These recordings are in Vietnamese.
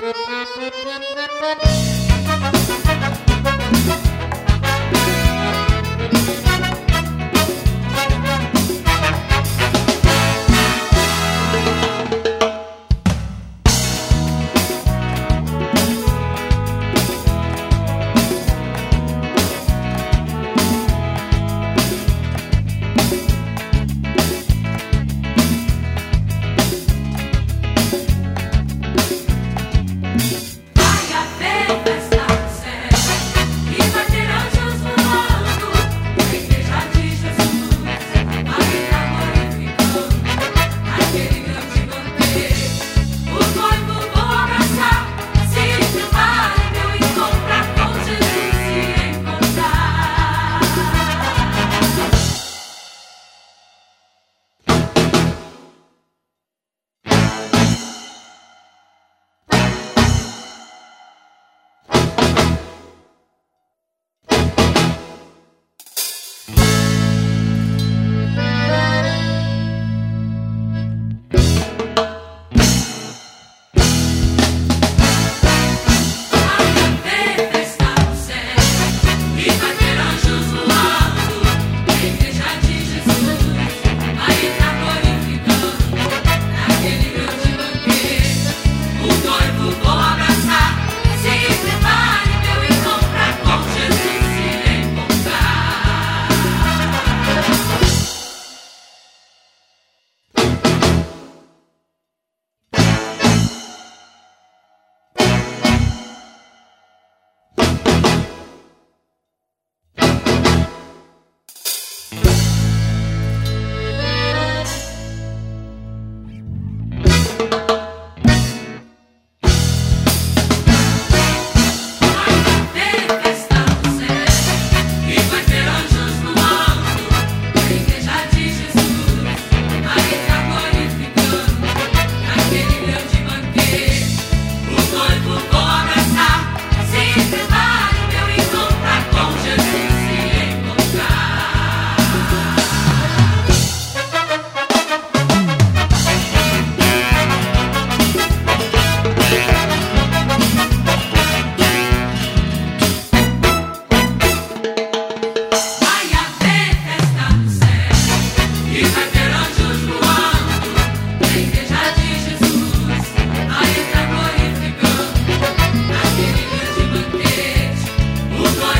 Thank you.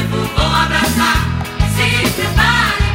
vivo, vou abraçar, se prepare.